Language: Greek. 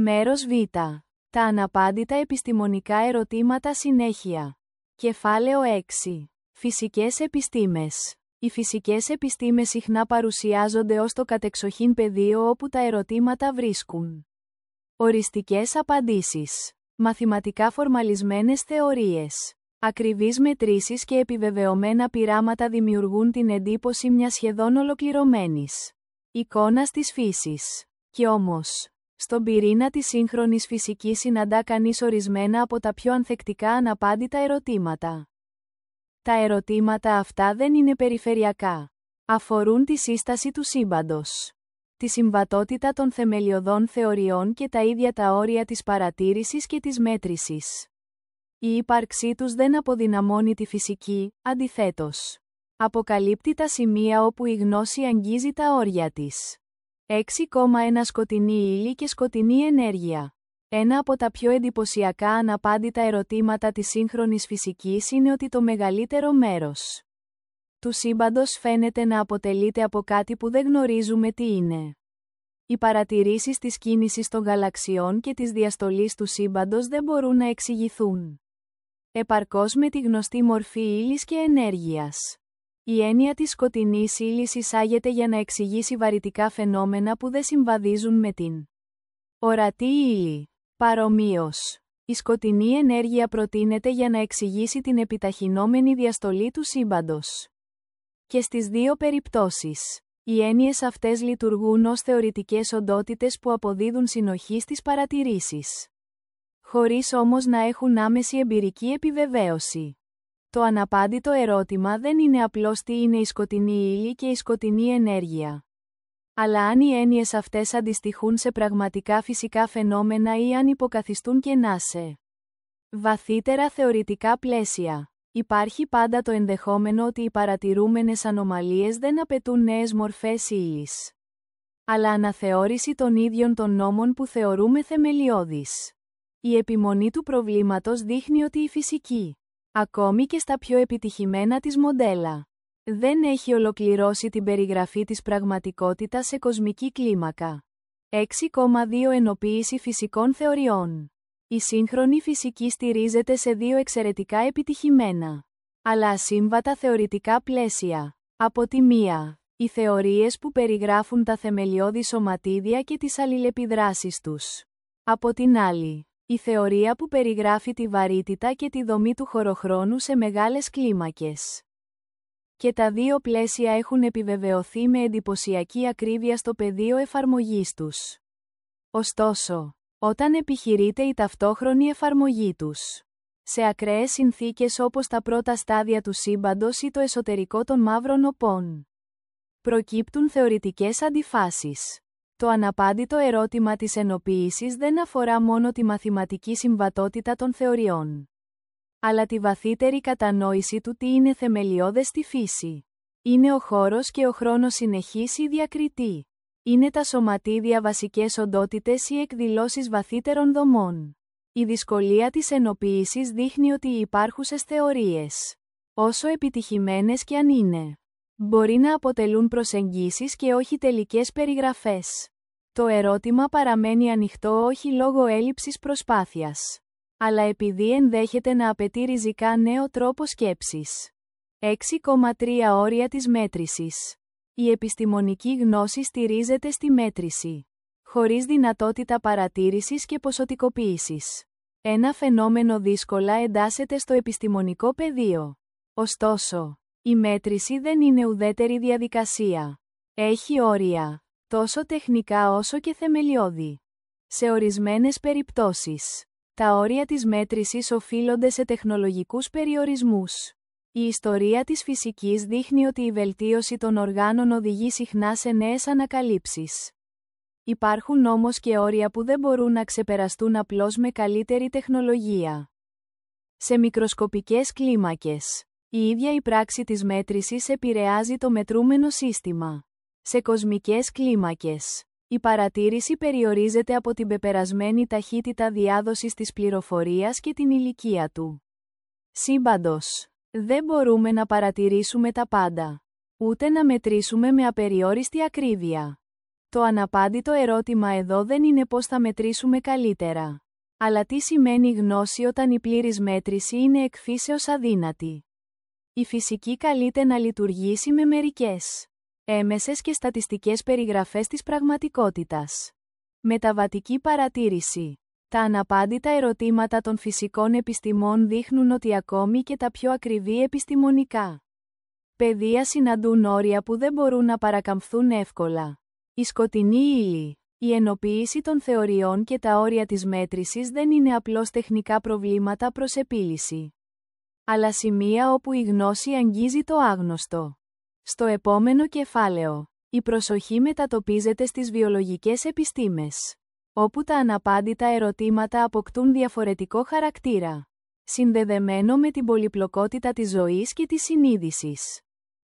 Μέρος Β. Τα αναπάντητα επιστημονικά ερωτήματα συνέχεια. Κεφάλαιο 6. Φυσικές επιστήμες. Οι φυσικές επιστήμες συχνά παρουσιάζονται ως το κατεξοχήν πεδίο όπου τα ερωτήματα βρίσκουν. Οριστικές απαντήσεις. Μαθηματικά φορμαλισμένες θεωρίες. Ακριβείς μετρήσεις και επιβεβαιωμένα πειράματα δημιουργούν την εντύπωση μιας σχεδόν ολοκληρωμένης εικόνας της φύσης. Κι όμως, στον πυρήνα της σύγχρονης φυσικής συναντά κανείς ορισμένα από τα πιο ανθεκτικά αναπάντητα ερωτήματα. Τα ερωτήματα αυτά δεν είναι περιφερειακά. Αφορούν τη σύσταση του σύμπαντος. Τη συμβατότητα των θεμελιωδών θεωριών και τα ίδια τα όρια της παρατήρησης και της μέτρησης. Η ύπαρξή τους δεν αποδυναμώνει τη φυσική, αντιθέτως. Αποκαλύπτει τα σημεία όπου η γνώση αγγίζει τα όρια της. 6,1 σκοτεινή ύλη και σκοτεινή ενέργεια. Ένα από τα πιο εντυπωσιακά αναπάντητα ερωτήματα της σύγχρονης φυσικής είναι ότι το μεγαλύτερο μέρος του σύμπαντος φαίνεται να αποτελείται από κάτι που δεν γνωρίζουμε τι είναι. Οι παρατηρήσεις της κίνησης των γαλαξιών και της διαστολής του σύμπαντος δεν μπορούν να εξηγηθούν. Επαρκώς με τη γνωστή μορφή ύλης και ενέργειας. Η έννοια της σκοτεινής ύλης εισάγεται για να εξηγήσει βαρυτικά φαινόμενα που δεν συμβαδίζουν με την ορατή ύλη. Παρομοίως, η σκοτεινή ενέργεια προτείνεται για να εξηγήσει την επιταχυνόμενη διαστολή του σύμπαντος. Και στις δύο περιπτώσεις, οι έννοιες αυτές λειτουργούν ως θεωρητικές οντότητες που αποδίδουν συνοχή στις παρατηρήσεις. Χωρίς όμως να έχουν άμεση εμπειρική επιβεβαίωση. Το αναπάντητο ερώτημα δεν είναι απλώς τι είναι η σκοτεινή ύλη και η σκοτεινή ενέργεια. Αλλά αν οι έννοιες αυτές αντιστοιχούν σε πραγματικά φυσικά φαινόμενα ή αν υποκαθιστούν κενά σε βαθύτερα θεωρητικά πλαίσια. Υπάρχει πάντα το ενδεχόμενο ότι οι παρατηρούμενες ανομαλίες δεν απαιτούν νέες μορφές ύλης. Αλλά αναθεώρηση των ίδιων των νόμων που θεωρούμε θεμελιώδεις. Η επιμονή του προβλήματος δείχνει ότι η φυσική ακόμη και στα πιο επιτυχημένα της μοντέλα. Δεν έχει ολοκληρώσει την περιγραφή της πραγματικότητας σε κοσμική κλίμακα. 6,2 Ενοποίηση φυσικών θεωριών. Η σύγχρονη φυσική στηρίζεται σε δύο εξαιρετικά επιτυχημένα, αλλά ασύμβατα θεωρητικά πλαίσια. Από τη μία, οι θεωρίες που περιγράφουν τα θεμελιώδη σωματίδια και τις αλληλεπιδράσεις τους. Από την άλλη, η θεωρία που περιγράφει τη βαρύτητα και τη δομή του χωροχρόνου σε μεγάλες κλίμακες. Και τα δύο πλαίσια έχουν επιβεβαιωθεί με εντυπωσιακή ακρίβεια στο πεδίο εφαρμογής τους. Ωστόσο, όταν επιχειρείται η ταυτόχρονη εφαρμογή τους, σε ακραίες συνθήκες όπως τα πρώτα στάδια του σύμπαντος ή το εσωτερικό των μαύρων οπών, προκύπτουν θεωρητικές αντιφάσεις. Το αναπάντητο ερώτημα της ενοποίησης δεν αφορά μόνο τη μαθηματική συμβατότητα των θεωριών, αλλά τη βαθύτερη κατανόηση του τι είναι θεμελιώδες στη φύση. Είναι ο χώρος και ο χρόνος συνεχής ή διακριτή. Είναι τα σωματίδια βασικές οντότητες ή εκδηλώσεις βαθύτερων δομών. Η δυσκολία της ενοποίησης δείχνει ότι οι υπάρχουσες θεωρίες, όσο επιτυχημένες και αν είναι, μπορεί να αποτελούν προσεγγίσεις και όχι τελικές περιγραφές. Το ερώτημα παραμένει ανοιχτό όχι λόγω έλλειψης προσπάθειας, αλλά επειδή ενδέχεται να απαιτεί ριζικά νέο τρόπο σκέψης. 6,3 όρια της μέτρησης. Η επιστημονική γνώση στηρίζεται στη μέτρηση, χωρίς δυνατότητα παρατήρησης και ποσοτικοποίησης. Ένα φαινόμενο δύσκολα εντάσσεται στο επιστημονικό πεδίο. Ωστόσο, η μέτρηση δεν είναι ουδέτερη διαδικασία. Έχει όρια, τόσο τεχνικά όσο και θεμελιώδη. Σε ορισμένες περιπτώσεις, τα όρια της μέτρησης οφείλονται σε τεχνολογικούς περιορισμούς. Η ιστορία της φυσικής δείχνει ότι η βελτίωση των οργάνων οδηγεί συχνά σε νέες ανακαλύψεις. Υπάρχουν όμως και όρια που δεν μπορούν να ξεπεραστούν απλώς με καλύτερη τεχνολογία. Σε μικροσκοπικές κλίμακες, η ίδια η πράξη της μέτρησης επηρεάζει το μετρούμενο σύστημα. Σε κοσμικές κλίμακες, η παρατήρηση περιορίζεται από την πεπερασμένη ταχύτητα διάδοσης της πληροφορίας και την ηλικία του. Σύμπαντος. Δεν μπορούμε να παρατηρήσουμε τα πάντα. Ούτε να μετρήσουμε με απεριόριστη ακρίβεια. Το αναπάντητο ερώτημα εδώ δεν είναι πώς θα μετρήσουμε καλύτερα. Αλλά τι σημαίνει γνώση όταν η πλήρης μέτρηση είναι εκφύσεως αδύνατη. Η φυσική καλείται να λειτουργήσει με μερικές έμεσες και στατιστικές περιγραφές της πραγματικότητας. Μεταβατική παρατήρηση. Τα αναπάντητα ερωτήματα των φυσικών επιστημών δείχνουν ότι ακόμη και τα πιο ακριβή επιστημονικά πεδία συναντούν όρια που δεν μπορούν να παρακαμφθούν εύκολα. Η σκοτεινή ύλη, η ενοποίηση των θεωριών και τα όρια της μέτρησης δεν είναι απλώς τεχνικά προβλήματα προς επίλυση. Αλλά σημεία όπου η γνώση αγγίζει το άγνωστο. Στο επόμενο κεφάλαιο, η προσοχή μετατοπίζεται στις βιολογικές επιστήμες, όπου τα αναπάντητα ερωτήματα αποκτούν διαφορετικό χαρακτήρα, συνδεδεμένο με την πολυπλοκότητα της ζωής και της συνείδησης.